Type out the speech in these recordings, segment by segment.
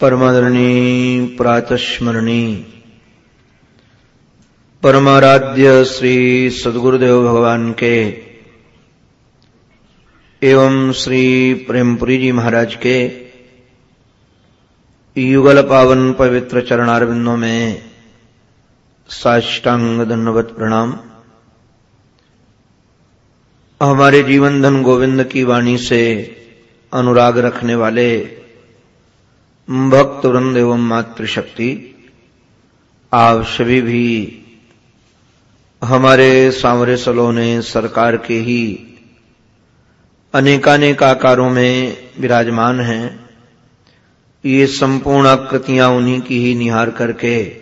परमादरणी, प्रातस्मरणी। परमाराध्य श्री सदगुरुदेव भगवान के, एवं श्री प्रेमपुरी जी महाराज के, युगल पावन पवित्र चरणारविंदों में साष्टांग धन्यवत प्रणाम। हमारे जीवन धन गोविंद की वाणी से अनुराग रखने वाले भक्त वृंद एवं मातृशक्ति, आप सभी भी हमारे सांवरे सलोने सरकार के ही अनेकानेक आकारों में विराजमान हैं। ये संपूर्ण आकृतियाँ उन्हीं की ही निहार करके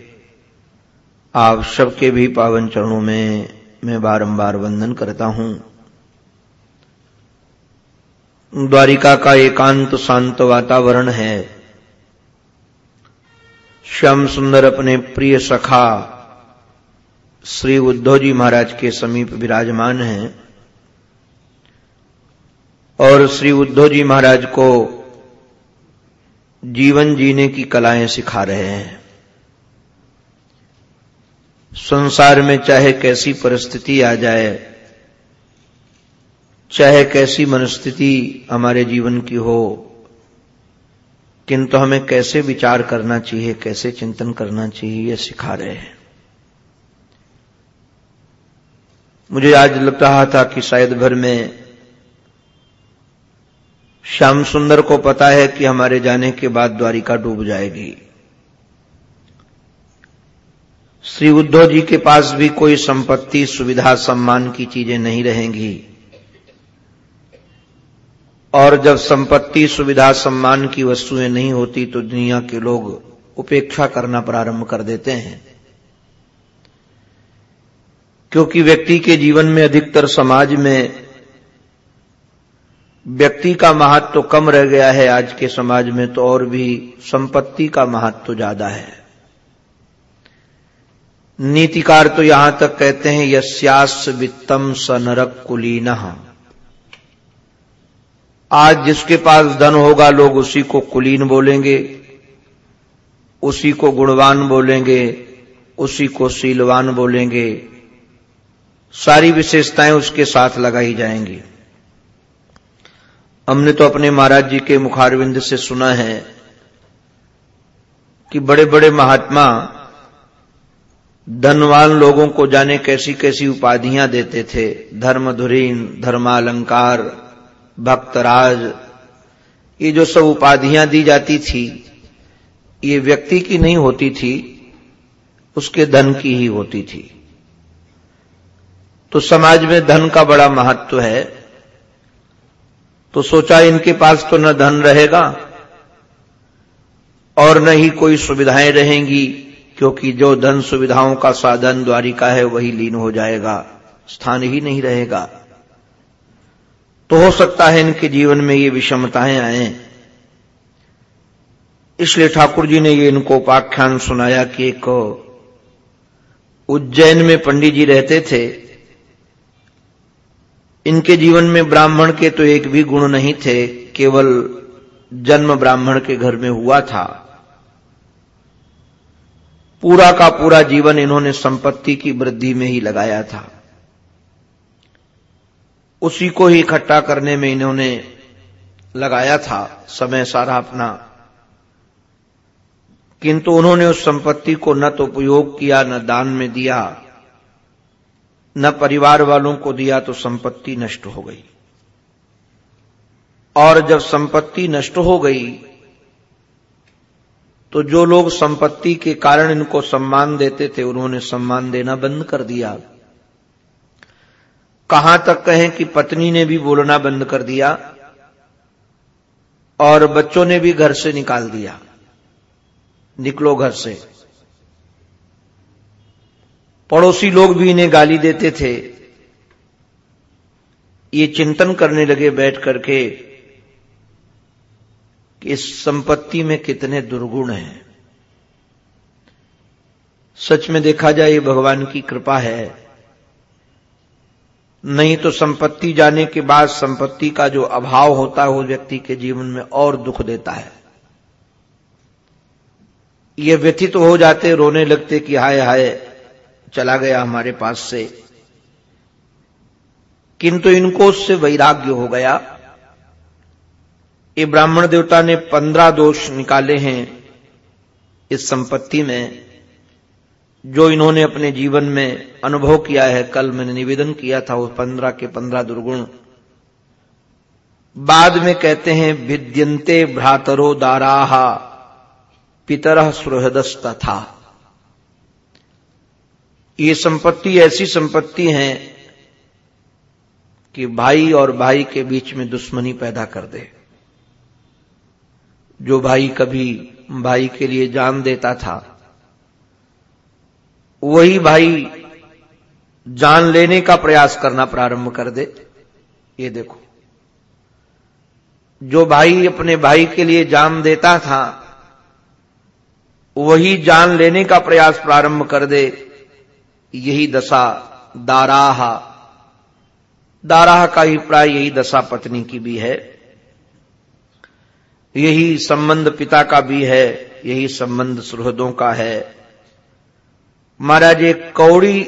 आप सबके भी पावन चरणों में मैं बारंबार वंदन करता हूँ। द्वारिका का एकांत शांत वातावरण है। श्याम सुंदर अपने प्रिय सखा श्री उद्धव जी महाराज के समीप विराजमान हैं और श्री उद्धव जी महाराज को जीवन जीने की कलाएँ सिखा रहे हैं। संसार में चाहे कैसी परिस्थिति आ जाए, चाहे कैसी मनस्थिति हमारे जीवन की हो किंतु हमें कैसे विचार करना चाहिए, कैसे चिंतन करना चाहिए यह सिखा रहे हैं। मुझे आज लग रहा था कि शायद भर में श्याम सुंदर को पता है कि हमारे जाने के बाद द्वारिका डूब जाएगी। श्री उद्धव जी के पास भी कोई संपत्ति, सुविधा, सम्मान की चीज़ें नहीं रहेंगी। और जब संपत्ति, सुविधा, सम्मान की वस्तुएँ नहीं होती तो दुनिया के लोग उपेक्षा करना प्रारंभ कर देते हैं। क्योंकि व्यक्ति के जीवन में अधिकतर समाज में व्यक्ति का महत्व तो कम रह गया है, आज के समाज में तो और भी संपत्ति का महत्व तो ज़्यादा है। नीतिकार तो यहाँ तक कहते हैं यस्यास वित्तम स नरक कुलीन। आज जिसके पास धन होगा, लोग उसी को कुलीन बोलेंगे, उसी को गुणवान बोलेंगे, उसी को सीलवान बोलेंगे। सारी विशेषताएँ उसके साथ लगाई जाएँगी। हमने तो अपने महाराज जी के मुखारविंद से सुना है कि बड़े बड़े महात्मा धनवान लोगों को जाने कैसी कैसी उपाधियाँ देते थे। धर्मधुरीन, धर्मालंकार भक्तराज, ये जो सब उपाधियाँ दी जाती थी, ये व्यक्ति की नहीं होती थी, उसके धन की ही होती थी। तो समाज में धन का बड़ा महत्व है। तो सोचा इनके पास तो न धन रहेगा, और न ही कोई सुविधाएँ रहेंगी, क्योंकि जो धन सुविधाओं का साधन द्वारिका है, वही लीन हो जाएगा, स्थान ही नहीं रहेगा। तो हो सकता है इनके जीवन में ये विषमताएँ आए। इसलिए ठाकुर जी ने ये इनको उपाख्यान सुनाया कि एक उज्जैन में पंडित जी रहते थे। इनके जीवन में ब्राह्मण के तो एक भी गुण नहीं थे, केवल जन्म ब्राह्मण के घर में हुआ था। पूरा का पूरा जीवन इन्होंने संपत्ति की वृद्धि में ही लगाया था। उसी को ही इकट्ठा करने में इन्होंने लगाया था समय सारा अपना। किंतु उन्होंने उस संपत्ति को न तो उपयोग किया, न दान में दिया, न परिवार वालों को दिया तो संपत्ति नष्ट हो गई। और जब संपत्ति नष्ट हो गई तो जो लोग संपत्ति के कारण इनको सम्मान देते थे, उन्होंने सम्मान देना बंद कर दिया। कहाँ तक कहें कि पत्नी ने भी बोलना बंद कर दिया और बच्चों ने भी घर से निकाल दिया। निकलो घर से। पड़ोसी लोग भी इन्हें गाली देते थे। ये चिंतन करने लगे बैठ करके कि इस संपत्ति में कितने दुर्गुण हैं। सच में देखा जाए, ये भगवान की कृपा है। नहीं तो संपत्ति जाने के बाद संपत्ति का जो अभाव होता है वो व्यक्ति के जीवन में और दुख देता है। ये व्यथित तो हो जाते, रोने लगते कि हाय हाय, चला गया हमारे पास से। किंतु इनको उससे वैराग्य हो गया। ये ब्राह्मण देवता ने पंद्रह दोष निकाले हैं इस संपत्ति में। जो इन्होंने अपने जीवन में अनुभव किया है, कल मैंने निवेदन किया था, वो पंद्रह के पंद्रह दुर्गुण। बाद में कहते हैं विद्यंते भ्रातरो दाराहा, पितर सुहृदस्त था ये संपत्ति, ऐसी संपत्ति है कि भाई और भाई के बीच में दुश्मनी पैदा कर दे। जो भाई कभी भाई के लिए जान देता था वही भाई जान लेने का प्रयास करना प्रारंभ कर दे। ये देखो। जो भाई अपने भाई के लिए जान देता था, वही जान लेने का प्रयास प्रारंभ कर दे। यही दशा दाराह। दाराह का ही प्राय यही दशा पत्नी की भी है। यही संबंध पिता का भी है, यही संबंध सुहृदों का है। महाराज, एक कौड़ी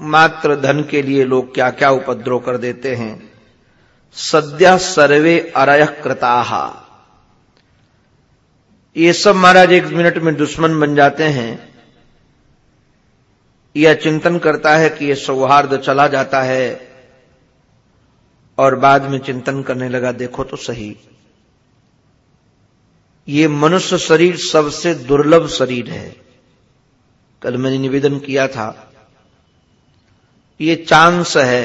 मात्र धन के लिए लोग क्या क्या उपद्रव कर देते हैं? सद्य सर्वे अरय कृताहा ये सब महाराज, एक मिनट में दुश्मन बन जाते हैं। यह चिंतन करता है कि यह सौहार्द चला जाता है और बाद में चिंतन करने लगा, देखो तो सही। ये मनुष्य शरीर सबसे दुर्लभ शरीर है। कल मैंने निवेदन किया था, ये चांस है,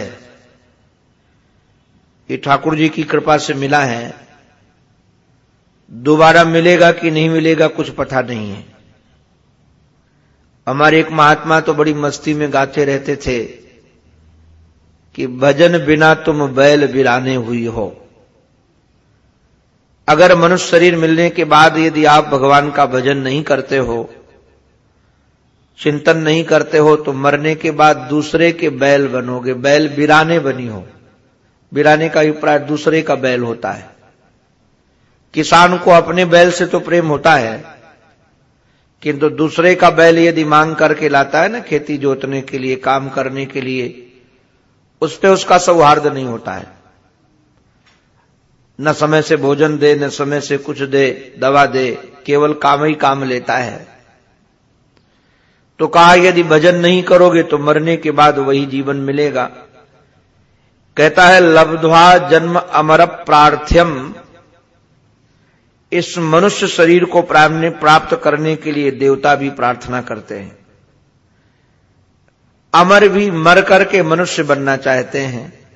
ये ठाकुर जी की कृपा से मिला है, दोबारा मिलेगा कि नहीं मिलेगा कुछ पता नहीं है। हमारे एक महात्मा तो बड़ी मस्ती में गाते रहते थे कि भजन बिना तुम बैल बिराने हुई हो। अगर मनुष्य शरीर मिलने के बाद यदि आप भगवान का भजन नहीं करते हो चिंतन नहीं करते हो तो मरने के बाद दूसरे के बैल बनोगे, बैल बिराने बनी हो। बिराने का अभिप्राय दूसरे का बैल होता है। किसान को अपने बैल से तो प्रेम होता है, किंतु दूसरे का बैल यदि मांग करके लाता है ना खेती जोतने के लिए, काम करने के लिए, उस पर उसका सौहार्द नहीं होता है। न समय से भोजन दे, न समय से कुछ दे, दवा दे, केवल काम ही काम लेता है। तो कहा, यदि भजन नहीं करोगे तो मरने के बाद वही जीवन मिलेगा। कहता है, लब्ध्वा जन्म अमर प्रार्थ्यम। इस मनुष्य शरीर को प्राप्त करने के लिए देवता भी प्रार्थना करते हैं। अमर भी मर करके मनुष्य बनना चाहते हैं।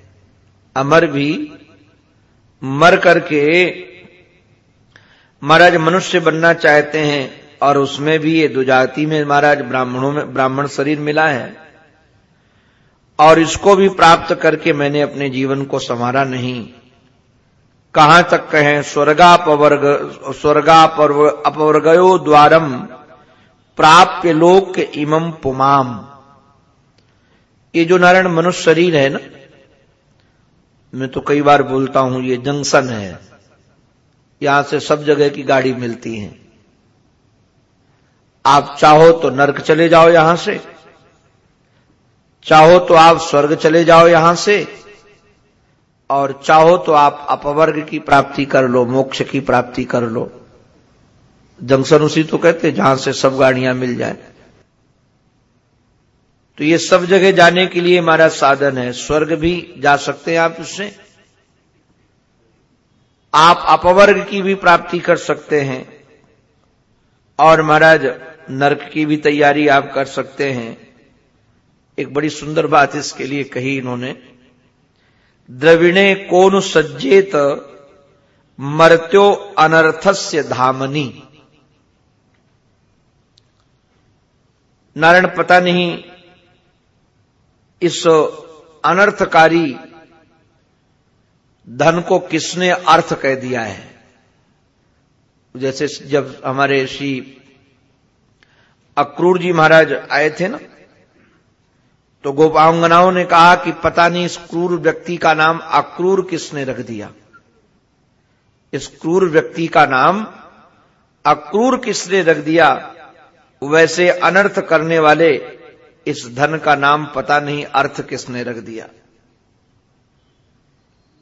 अमर भी मर करके महाराज मनुष्य बनना चाहते हैं। और उसमें भी ये दुजाति में महाराज ब्राह्मणों में, ब्राह्मण शरीर मिला है। और इसको भी प्राप्त करके मैंने अपने जीवन को संवारा नहीं। कहाँ तक कहें, स्वर्गापवर्ग, स्वर्गापर्व, अपवर्गयो द्वारम, प्राप्य लोक इमम पुमाम। ये जो नारायण मनुष्य शरीर है ना, मैं तो कई बार बोलता हूँ, ये जंक्शन है। यहाँ से सब जगह की गाड़ी मिलती है। आप चाहो तो नरक चले जाओ यहाँ से। चाहो तो आप स्वर्ग चले जाओ यहाँ से। और चाहो तो आप अपवर्ग की प्राप्ति कर लो, मोक्ष की प्राप्ति कर लो। जंक्शन उसी तो कहते जहाँ से सब गाड़ियाँ मिल जाए। तो ये सब जगह जाने के लिए हमारा साधन है। स्वर्ग भी जा सकते हैं आप उससे। आप अपवर्ग की भी प्राप्ति कर सकते हैं। और महाराज नरक की भी तैयारी आप कर सकते हैं। एक बड़ी सुंदर बात इसके लिए कही इन्होंने। द्रविणे कोन सज्जेत मर्त्यो अनर्थस्य धामनी। नारायण पता नहीं इस अनर्थकारी धन को किसने अर्थ कह दिया है। जैसे जब हमारे श्री अक्रूर जी महाराज आए थे ना? तो गोपांगनाओं ने कहा कि पता नहीं इस क्रूर व्यक्ति का नाम अक्रूर किसने रख दिया? इस क्रूर व्यक्ति का नाम अक्रूर किसने रख दिया? वैसे अनर्थ करने वाले इस धन का नाम पता नहीं अर्थ किसने रख दिया।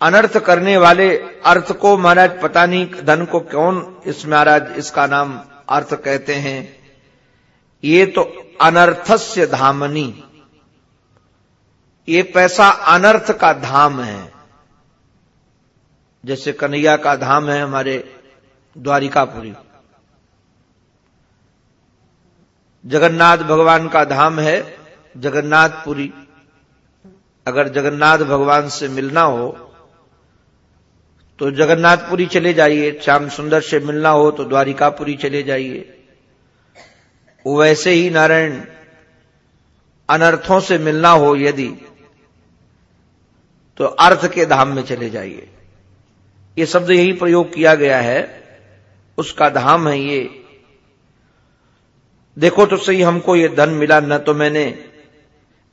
अनर्थ करने वाले अर्थ को महाराज पता नहीं, धन को कौन इस महाराज इसका नाम अर्थ कहते हैं? ये तो अनर्थस्य धामनी। ये पैसा अनर्थ का धाम है। जैसे कन्हैया का धाम है हमारे द्वारिकापुरी। जगन्नाथ भगवान का धाम है जगन्नाथपुरी। अगर जगन्नाथ भगवान से मिलना हो तो जगन्नाथपुरी चले जाइए, श्याम सुंदर से मिलना हो तो द्वारिकापुरी चले जाइए। वैसे ही नारायण अनर्थों से मिलना हो यदि तो अर्थ के धाम में चले जाइए। ये शब्द यही प्रयोग किया गया है, उसका धाम है ये। देखो तो सही हमको ये धन मिला, न तो मैंने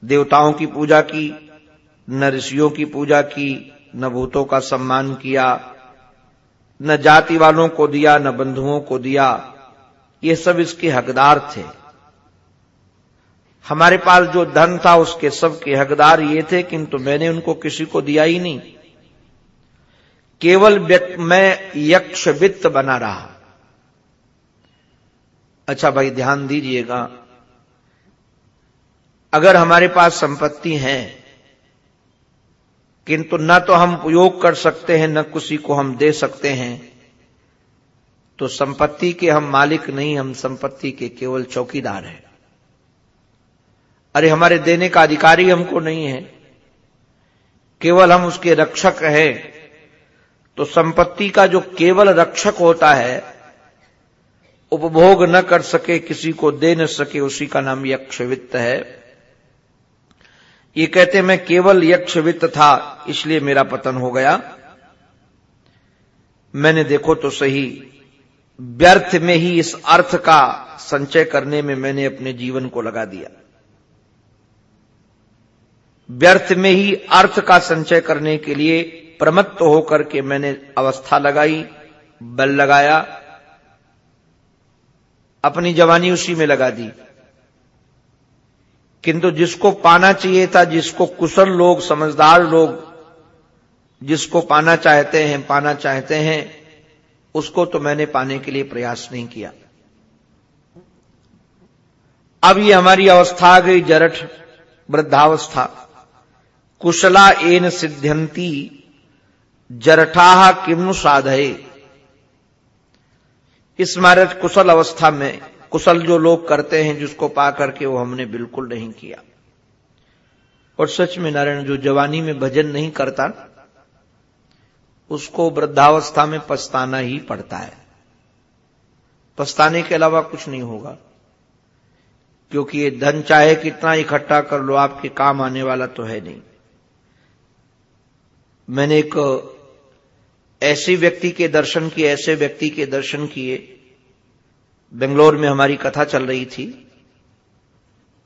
देवताओं की पूजा की, न ऋषियों की पूजा की, न भूतों का सम्मान किया, न जाति वालों को दिया, न बंधुओं को दिया। ये सब इसके हकदार थे। हमारे पास जो धन था, उसके सब के हकदार ये थे, किंतु मैंने उनको किसी को दिया ही नहीं। केवल मैं यक्ष वित्त बना रहा। अच्छा भाई, ध्यान दीजिएगा। अगर हमारे पास संपत्ति है, किंतु न तो हम उपयोग कर सकते हैं, न किसी को हम दे सकते हैं। तो संपत्ति के हम मालिक नहीं, हम संपत्ति के केवल चौकीदार हैं। अरे हमारे देने का अधिकारी हमको नहीं है। केवल हम उसके रक्षक हैं। तो संपत्ति का जो केवल रक्षक होता है, उपभोग न कर सके, किसी को दे न सके, उसी का नाम यक्ष वित्त है। ये कहते मैं केवल यक्ष वित्त था, इसलिए मेरा पतन हो गया। मैंने देखो तो सही व्यर्थ में ही इस अर्थ का संचय करने में मैंने अपने जीवन को लगा दिया। व्यर्थ में ही अर्थ का संचय करने के लिए प्रमत्त होकर के मैंने अवस्था लगाई, बल लगाया, अपनी जवानी उसी में लगा दी। किंतु जिसको पाना चाहिए था, जिसको कुशल लोग, समझदार लोग, जिसको पाना चाहते हैं, पाना चाहते हैं उसको तो मैंने पाने के लिए प्रयास नहीं किया। अब ये हमारी अवस्था आ गई, जरठ वृद्धावस्था। कुशला एन सिद्ध्यंती, जरठाह किम साधे इस महाराज कुशल अवस्था में, कुशल जो लोग करते हैं, जिसको पा करके वो हमने बिल्कुल नहीं किया। और सच में नारायण जो जवानी में भजन नहीं करता उसको वृद्धावस्था में पछताना ही पड़ता है। पछताने के अलावा कुछ नहीं होगा। क्योंकि ये धन चाहे कितना इकट्ठा कर लो, आपके काम आने वाला तो है नहीं। मैंने एक ऐसे व्यक्ति के दर्शन किए, ऐसे व्यक्ति के दर्शन किए। बेंगलोर में हमारी कथा चल रही थी।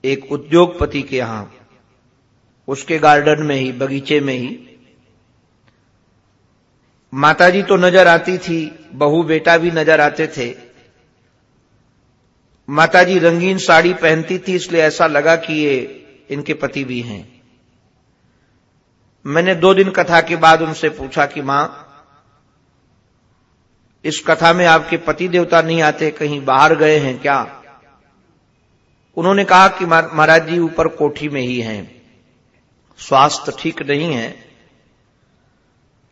एक उद्योगपति के यहाँ, उसके गार्डन में ही, बगीचे में ही माताजी तो नज़र आती थी, बहू बेटा भी नज़र आते थे। माताजी रंगीन साड़ी पहनती थी, इसलिए ऐसा लगा कि ये इनके पति भी हैं। मैंने दो दिन कथा के बाद उनसे पूछा कि, माँ, इस कथा में आपके पति देवता नहीं आते, कहीं बाहर गए हैं क्या? उन्होंने कहा कि महाराज जी ऊपर कोठी में ही हैं। स्वास्थ्य ठीक नहीं है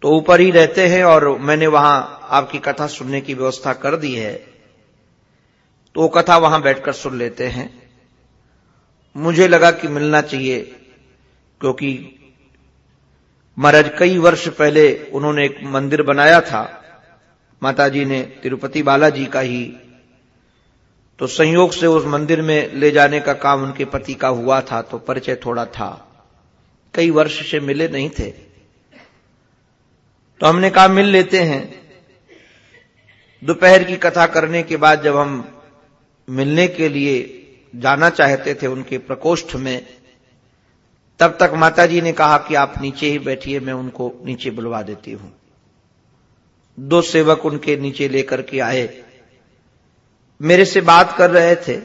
तो ऊपर ही रहते हैं और मैंने वहाँ आपकी कथा सुनने की व्यवस्था कर दी है। तो वो कथा वहाँ बैठकर सुन लेते हैं। मुझे लगा कि मिलना चाहिए, क्योंकि महाराज कई वर्ष पहले उन्होंने एक मंदिर बनाया था। माताजी ने तिरुपति बालाजी का ही। तो संयोग से उस मंदिर में ले जाने का काम उनके पति का हुआ था तो परिचय थोड़ा था। कई वर्ष से मिले नहीं थे। तो हमने कहा, मिल लेते हैं। दोपहर की कथा करने के बाद जब हम मिलने के लिए जाना चाहते थे उनके प्रकोष्ठ में, तब तक माताजी ने कहा कि आप नीचे ही बैठिए, मैं उनको नीचे बुलवा देती हूँ। दो सेवक उनके नीचे लेकर के आए। मेरे से बात कर रहे थे।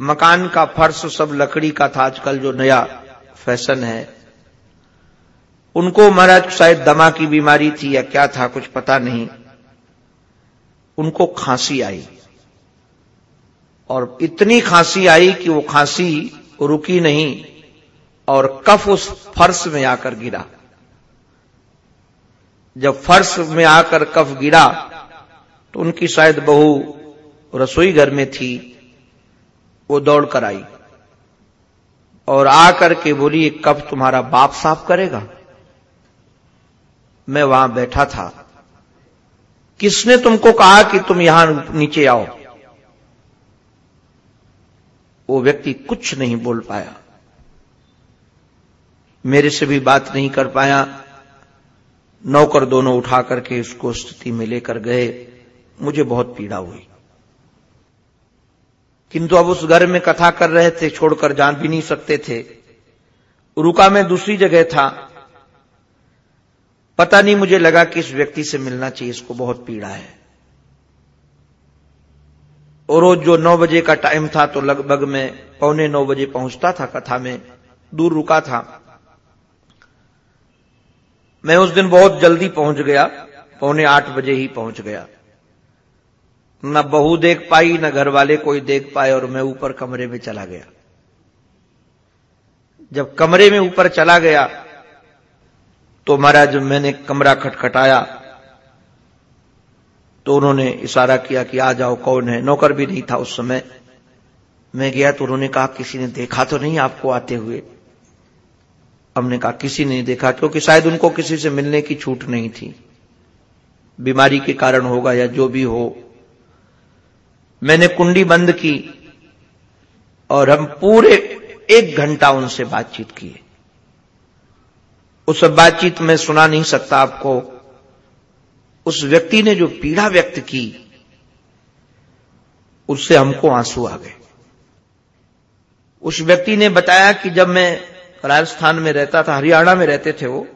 मकान का फर्श, सब लकड़ी का था आजकल जो नया फ़ैशन है। उनको महाराज शायद दमा की बीमारी थी या क्या था, कुछ पता नहीं। उनको खांसी आई। और इतनी खांसी आई कि वो खांसी रुकी नहीं और कफ उस फर्श में आकर गिरा। जब फर्श में आकर कफ गिरा तो उनकी शायद बहू रसोई घर में थी, वो दौड़ कर आई। और आकर के बोली कफ तुम्हारा बाप साफ़ करेगा? मैं वहाँ बैठा था। किसने तुमको कहा कि तुम यहाँ नीचे आओ? वो व्यक्ति कुछ नहीं बोल पाया। मेरे से भी बात नहीं कर पाया। नौकर दोनों उठा करके उसको स्थिति में लेकर गए। मुझे बहुत पीड़ा हुई। किंतु अब उस घर में कथा कर रहे थे, छोड़कर जान भी नहीं सकते थे। रुका मैं दूसरी जगह था। पता नहीं मुझे लगा कि इस व्यक्ति से मिलना चाहिए, इसको बहुत पीड़ा है। और रोज जो नौ बजे का टाइम था तो लगभग मैं पौने नौ बजे पहुँचता था, कथा में दूर रुका था। मैं उस दिन बहुत जल्दी पहुँच गया, पौने आठ बजे ही पहुँच गया। न बहू देख पाई, न घर वाले कोई देख पाए और मैं ऊपर कमरे में चला गया। जब कमरे में ऊपर चला गया तो महाराज, मैंने कमरा खटखटाया। तो उन्होंने इशारा किया कि आ जाओ, कौन है? नौकर भी नहीं था उस समय। मैं गया तो उन्होंने कहा, किसी ने देखा तो नहीं आपको आते हुए? हमने कहा, किसी ने देखा, क्योंकि शायद उनको किसी से मिलने की छूट नहीं थी। बीमारी के कारण होगा या जो भी हो। मैंने कुंडी बंद की और हम पूरे एक घंटा उनसे बातचीत किए। उस बातचीत में सुना नहीं सकता आपको। उस व्यक्ति ने जो पीड़ा व्यक्त की, उससे हमको आँसू आ गए। उस व्यक्ति ने बताया कि जब मैं राजस्थान में रहता था, हरियाणा में रहते थे वो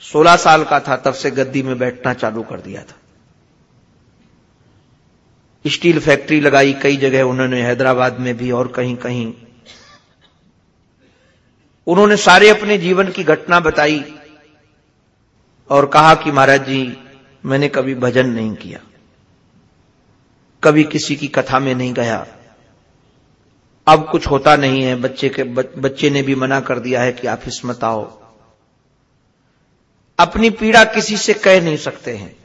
16 साल का था, तब से गद्दी में बैठना चालू कर दिया था। स्टील फैक्ट्री लगाई कई जगह, उन्होंने हैदराबाद में भी और कहीं कहीं उन्होंने सारे अपने जीवन की घटना बताई और कहा कि महाराज जी, मैंने कभी भजन नहीं किया। कभी किसी की कथा में नहीं गया। अब कुछ होता नहीं है, बच्चे के बच्चे ने भी मना कर दिया है कि आप इसमत आओ। अपनी पीड़ा किसी से कह नहीं सकते हैं।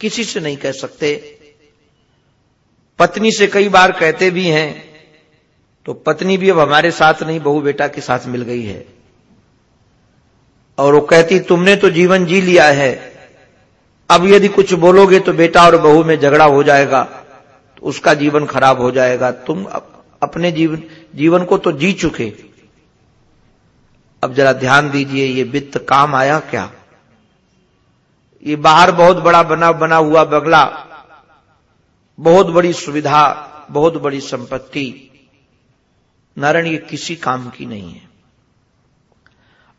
किसी से नहीं कह सकते। पत्नी से कई बार कहते भी हैं तो पत्नी भी अब हमारे साथ नहीं, बहू बेटा के साथ मिल गई है। और वो कहती, तुमने तो जीवन जी लिया है। अब यदि कुछ बोलोगे तो बेटा और बहू में झगड़ा हो जाएगा तो उसका जीवन खराब हो जाएगा। तुम अपने जीवन जीवन को तो जी चुके। अब जरा ध्यान दीजिए, ये वित्त काम आया क्या? ये बाहर बहुत बड़ा बना बना हुआ बगला, बहुत बड़ी सुविधा, बहुत बड़ी संपत्ति नारायण, ये किसी काम की नहीं है।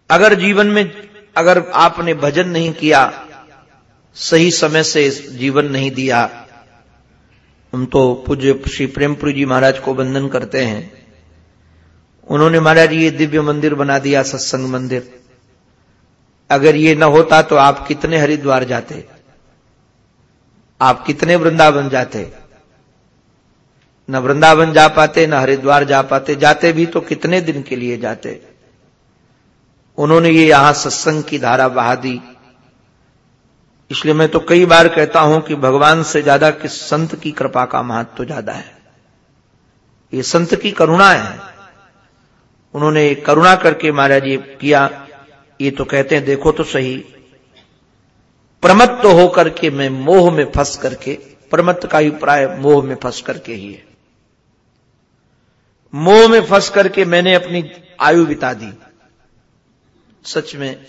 अगर जीवन में, अगर आपने भजन नहीं किया, सही समय से जीवन नहीं दिया, हम तो पूज्य श्री प्रेमपुरी जी महाराज को वंदन करते हैं। उन्होंने महाराज, ये दिव्य मंदिर बना दिया, सत्संग मंदिर। अगर ये न होता तो आप कितने हरिद्वार जाते? आप कितने वृंदावन जाते? न वृंदावन जा पाते, न हरिद्वार जा पाते, जाते भी तो कितने दिन के लिए जाते? उन्होंने ये यहाँ सत्संग की धारा बहा दी। इसलिए मैं तो कई बार कहता हूँ कि भगवान से ज़्यादा किस संत की कृपा का महत्व तो ज़्यादा है। ये संत की करुणा है। उन्होंने करुणा करके महाराज ये किया। ये तो कहते हैं, देखो तो सही। प्रमत्त तो होकर के मैं मोह में फंस करके, प्रमत्त का ही प्राय मोह में फंस करके ही है। मोह में फंस करके मैंने अपनी आयु बिता दी। सच में,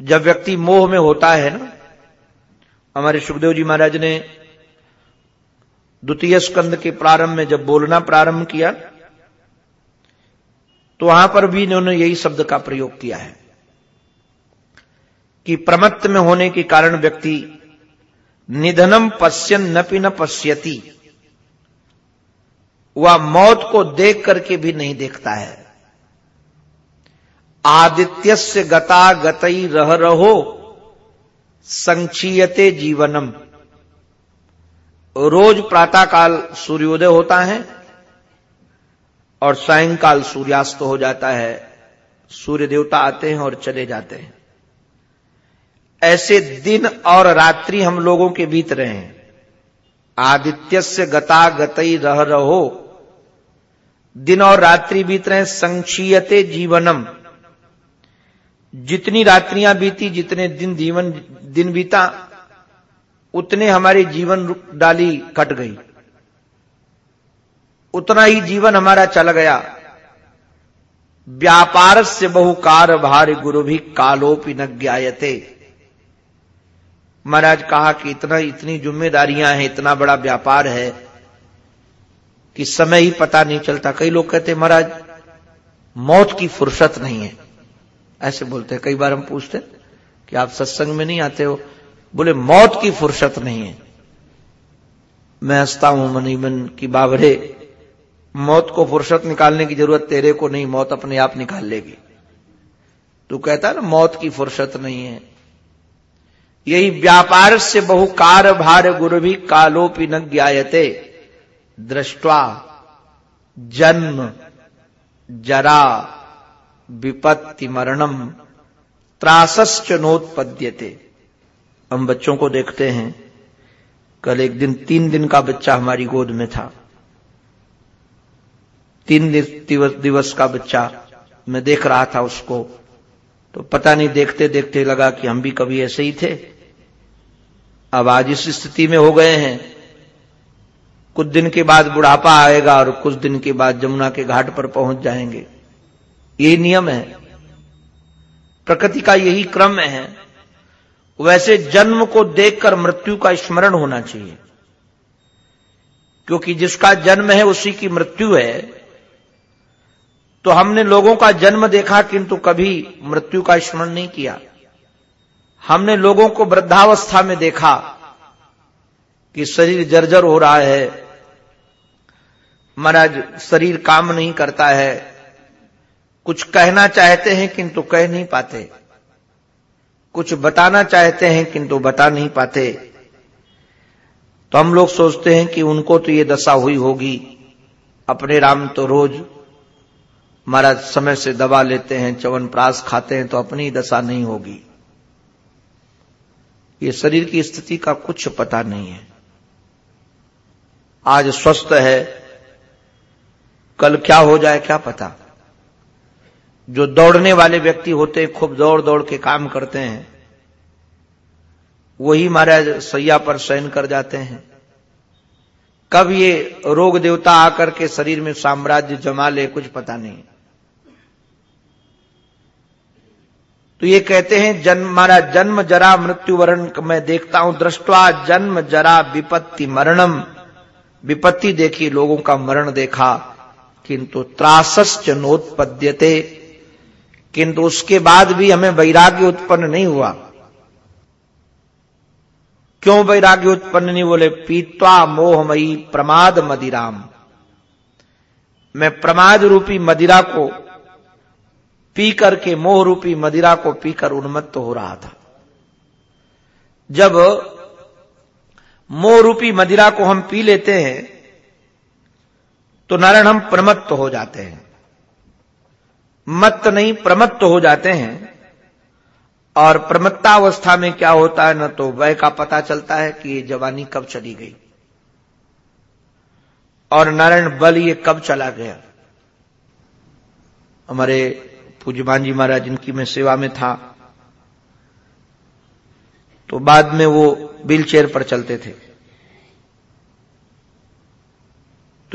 जब व्यक्ति मोह में होता है ना, हमारे सुखदेव जी महाराज ने द्वितीय स्कंद के प्रारंभ में जब बोलना प्रारंभ किया तो वहाँ पर भी इन्होंने यही शब्द का प्रयोग किया है कि प्रमत्त में होने के कारण व्यक्ति निधनम पश्यन नपि न पश्यति। वह मौत को देख करके भी नहीं देखता है। आदित्य से गता गतई रह रहो, संक्षीयते जीवनम। रोज प्रातःकाल सूर्योदय होता है और सायंकाल सूर्यास्त हो जाता है। सूर्य देवता आते हैं और चले जाते हैं। ऐसे दिन और रात्रि हम लोगों के बीत रहे हैं। आदित्य से गता गतई रह रहो दिन और रात्रि बीत रहे संक्षीयते जीवनम। जितनी रात्रियाँ बीती, जितने दिन जीवन, दिन बीता, उतने हमारे जीवन डाली कट गई। उतना ही जीवन हमारा चल गया। व्यापार से बहुकार भार गुरु भी कालोपि न ज्ञायते। महाराज कहा कि इतना, इतनी जिम्मेदारियाँ हैं, इतना बड़ा व्यापार है कि समय ही पता नहीं चलता। कई लोग कहते महाराज, मौत की फुर्सत नहीं है। ऐसे बोलते हैं। कई बार हम पूछते कि आप सत्संग में नहीं आते हो? बोले, मौत की फुर्सत नहीं है। मैं हंसता हूँ मनीमन की बाबरे मौत को फुर्सत निकालने की ज़रूरत तेरे को नहीं, मौत अपने आप निकाल लेगी। तू कहता ना, मौत की फुर्सत नहीं है। यही व्यापार से बहुकार भार गुरु भी कालोपि न ज्ञायते। दृष्टवा जन्म, जरा विपत्ति मरणम त्रासश्च नोत्पद्यते। हम बच्चों को देखते हैं, कल एक दिन, तीन दिन का बच्चा हमारी गोद में था। तीन दिवस दिवस का बच्चा मैं देख रहा था उसको। तो पता नहीं देखते देखते लगा कि हम भी कभी ऐसे ही थे। अब आज इस स्थिति में हो गए हैं। कुछ दिन के बाद बुढ़ापा आएगा और कुछ दिन के बाद जमुना के घाट पर पहुँच जाएँगे। यही नियम है। प्रकृति का यही क्रम है। वैसे जन्म को देखकर मृत्यु का स्मरण होना चाहिए। क्योंकि जिसका जन्म है उसी की मृत्यु है। तो हमने लोगों का जन्म देखा, किंतु कभी मृत्यु का स्मरण नहीं किया। हमने लोगों को वृद्धावस्था में देखा कि शरीर जर्जर हो रहा है। महाराज, शरीर काम नहीं करता है। कुछ कहना चाहते हैं किंतु कह नहीं पाते। कुछ बताना चाहते हैं किंतु बता नहीं पाते। तो हम लोग सोचते हैं कि उनको तो ये दशा हुई होगी। अपने राम तो रोज महाराज समय से दबा लेते हैं, चवन प्रास खाते हैं तो अपनी दशा नहीं होगी। ये शरीर की स्थिति का कुछ पता नहीं है। आज स्वस्थ है कल क्या हो जाए क्या पता। जो दौड़ने वाले व्यक्ति होते खूब दौड़ दौड़ के काम करते हैं, वही महाराज सैया पर शयन कर जाते हैं। कब ये रोग देवता आकर के शरीर में साम्राज्य जमा ले, कुछ पता नहीं। तो ये कहते हैं, जन्म हमारा जन्म जरा मृत्यु वरण मैं देखता हूँ, दृष्टवा जन्म जरा विपत्ति मरणम। विपत्ति देखी, लोगों का मरण देखा। किंतु त्रासश्च नोत्पद्यते। किंतु उसके बाद भी हमें वैराग्य उत्पन्न नहीं हुआ। क्यों वैराग्य उत्पन्न नहीं बोले? पीतवा मोहमयी प्रमाद मदिराम। मैं प्रमाद रूपी मदिरा को पी करके मोह रूपी मदिरा को पीकर उन्मत्त तो हो रहा था। जब मोह रूपी मदिरा को हम पी लेते हैं तो नारायण हम प्रमत्त हो जाते हैं। मत नहीं, प्रमत्त हो जाते हैं। और प्रमत्तावस्था में क्या होता है, न तो वय का पता चलता है कि ये जवानी कब चली गई। और नारायण बल ये कब चला गया। हमारे पूज्यमान जी महाराज जिनकी मैं सेवा में था तो बाद में वो व्हील चेयर पर चलते थे।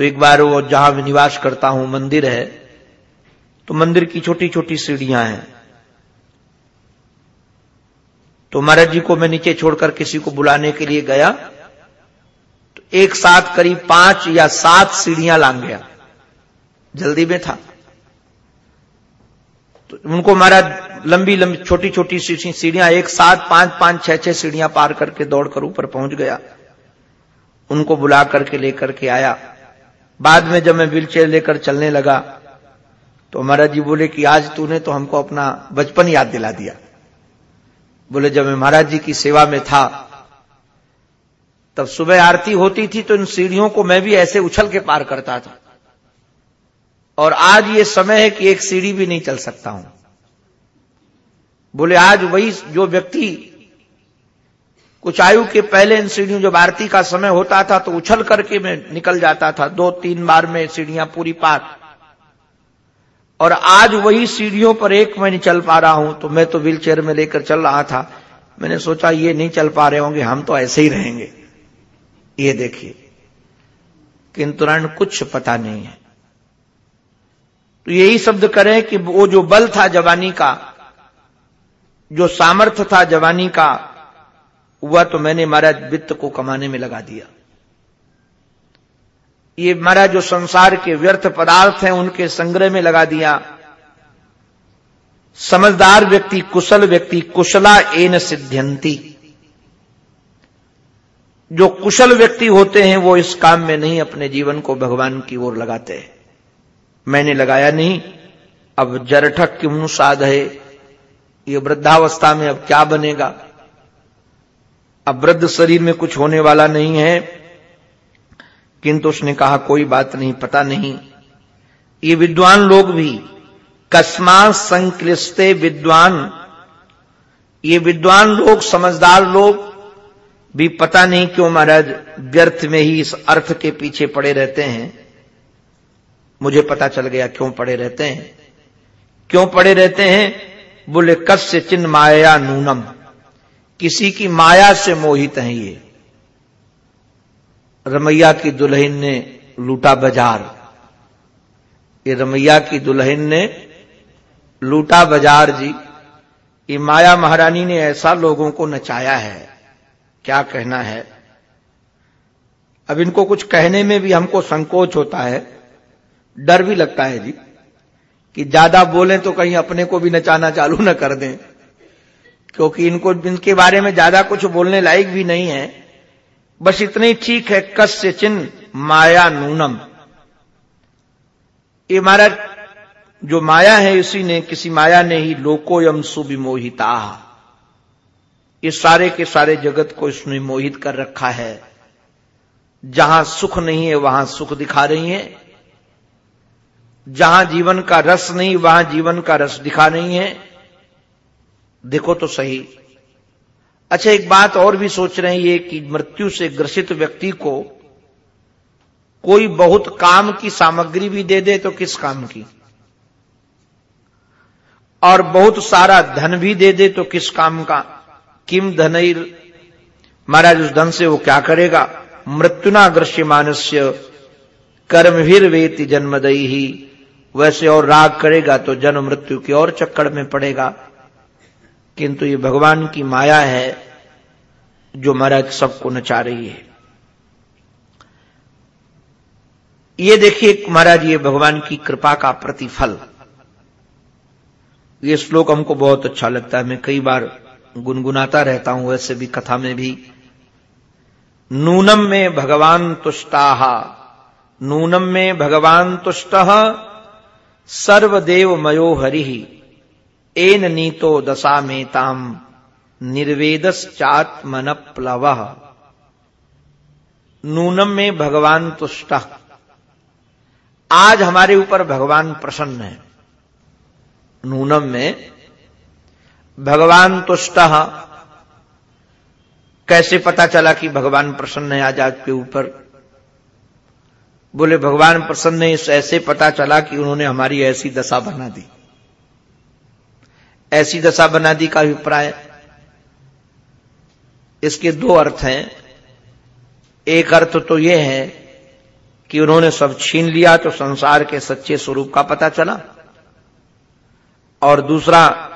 तो एक बार वो जहाँ मैं निवास करता हूँ, मंदिर है तो मंदिर की छोटी छोटी सीढ़ियाँ हैं। तो महाराज जी को मैं नीचे छोड़कर किसी को बुलाने के लिए गया तो एक साथ करीब पाँच या सात सीढ़ियाँ लांग गया। जल्दी में था। तो उनको महाराज लंबी लंबी छोटी छोटी सीढ़ियाँ, एक साथ पाँच पाँच, छह छह सीढ़ियाँ पार करके दौड़कर ऊपर पहुँच गया। उनको बुला करके लेकर के आया। बाद में जब मैं व्हील लेकर चलने लगा तो महाराज जी बोले कि आज तूने तो हमको अपना बचपन याद दिला दिया। बोले, जब मैं महाराज जी की सेवा में था, तब सुबह आरती होती थी तो इन सीढ़ियों को मैं भी ऐसे उछल के पार करता था। और आज ये समय है कि एक सीढ़ी भी नहीं चल सकता हूँ। बोले, आज वही जो व्यक्ति कुछ आयु के पहले इन सीढ़ियों, जब आरती का समय होता था तो उछल करके मैं निकल जाता था। दो तीन बार में सीढ़ियाँ पूरी पार। और आज वही सीढ़ियों पर एक मैं नहीं चल पा रहा हूँ तो मैं तो व्हील चेयर में लेकर चल रहा था। मैंने सोचा, ये नहीं चल पा रहे होंगे, हम तो ऐसे ही रहेंगे। ये देखिए, किंतु कुछ पता नहीं है। तो यही शब्द करें कि वो जो बल था जवानी का, जो सामर्थ्य था जवानी का हुआ तो मैंने महाराज वित्त को कमाने में लगा दिया। ये महाराज जो संसार के व्यर्थ पदार्थ हैं, उनके संग्रह में लगा दिया। समझदार व्यक्ति, कुशल व्यक्ति, कुशला एन सिद्ध्यंती। जो कुशल व्यक्ति होते हैं, वो इस काम में नहीं, अपने जीवन को भगवान की ओर लगाते हैं। मैंने लगाया नहीं, अब जरठक क्यों साध है। ये वृद्धावस्था में अब क्या बनेगा? अब वृद्ध शरीर में कुछ होने वाला नहीं है। किंतु उसने कहा, कोई बात नहीं, पता नहीं। ये विद्वान लोग भी कस्मा संक्लिस्ते विद्वान। ये विद्वान लोग, समझदार लोग, भी पता नहीं क्यों महाराज, व्यर्थ में ही इस अर्थ के पीछे पड़े रहते हैं। मुझे पता चल गया क्यों पड़े रहते हैं। क्यों पड़े रहते हैं? बोले, कस्य चिन्ह माया नूनम। किसी की माया से मोहित हैं ये। रमैया की दुल्हन ने लूटा बाज़ार। ये रमैया की दुल्हन ने लूटा बाज़ार जी। ये माया महारानी ने ऐसा लोगों को नचाया है। क्या कहना है? अब इनको कुछ कहने में भी हमको संकोच होता है। डर भी लगता है जी। कि ज़्यादा बोलें तो कहीं अपने को भी नचाना चालू न कर दें। क्योंकि इनको, इनके बारे में ज़्यादा कुछ बोलने लायक भी नहीं है। बस इतनी ठीक है, कस्य चिन्ह माया नूनम। ये महाराज, जो माया है, इसी ने, किसी माया ने ही लोकोयम सुविमोहिता। ये सारे के सारे जगत को इसने मोहित कर रखा है। जहाँ सुख नहीं है, वहाँ सुख दिखा रही है। जहाँ जीवन का रस नहीं, वहाँ जीवन का रस दिखा रही है। देखो तो सही। अच्छा एक बात और भी सोच रहे हैं ये कि मृत्यु से ग्रसित व्यक्ति को कोई बहुत काम की सामग्री भी दे दे तो किस काम की? और बहुत सारा धन भी दे दे तो किस काम का? किम धनैर? महाराज, उस धन से वो क्या करेगा? मृत्युना ग्रस्य मानस्य कर्मवीर वेति जन्मदयी ही वैसे और राग करेगा तो जन्म मृत्यु की और चक्कर में पड़ेगा। किंतु ये भगवान की माया है, जो महाराज सबको नचा रही है। ये देखिए महाराज, ये भगवान की कृपा का प्रतिफल। ये श्लोक हमको बहुत अच्छा लगता है। मैं कई बार गुनगुनाता रहता हूँ, वैसे भी कथा में भी। नूनम में भगवान तुष्टाहा नूनम में भगवान तुष्ट सर्वदेव मयो हरि। एन नीतो दशा में ताम निर्वेदश्चात्मन प्लव नूनम में भगवान तुष्ट। आज हमारे ऊपर भगवान प्रसन्न है। नूनम में भगवान तुष्ट। कैसे पता चला कि भगवान प्रसन्न है आज आपके ऊपर? बोले, भगवान प्रसन्न है, इस ऐसे पता चला कि उन्होंने हमारी ऐसी दशा बना दी। ऐसी दशा बना दी का अभिप्राय। इसके दो अर्थ हैं। एक अर्थ तो यह है कि उन्होंने सब छीन लिया तो संसार के सच्चे स्वरूप का पता चला। और दूसरा,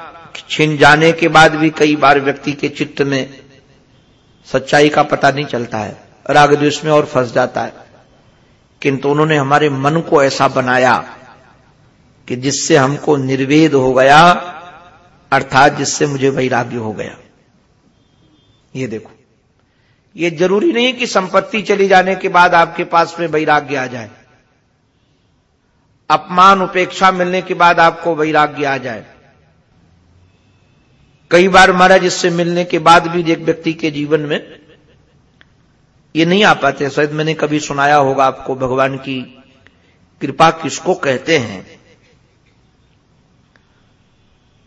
छीन जाने के बाद भी कई बार व्यक्ति के चित्त में सच्चाई का पता नहीं चलता है। राग द्वेष में और फंस जाता है। किंतु उन्होंने हमारे मन को ऐसा बनाया कि जिससे हमको निर्वेद हो गया अर्थात जिससे मुझे वैराग्य हो गया। ये देखो। ये ज़रूरी नहीं कि संपत्ति चली जाने के बाद आपके पास में वैराग्य आ जाए। अपमान, उपेक्षा मिलने के बाद आपको वैराग्य आ जाए। कई बार महाराज, इससे मिलने के बाद भी एक व्यक्ति के जीवन में ये नहीं आ पाते। शायद मैंने कभी सुनाया होगा आपको, भगवान की कृपा किसको कहते हैं?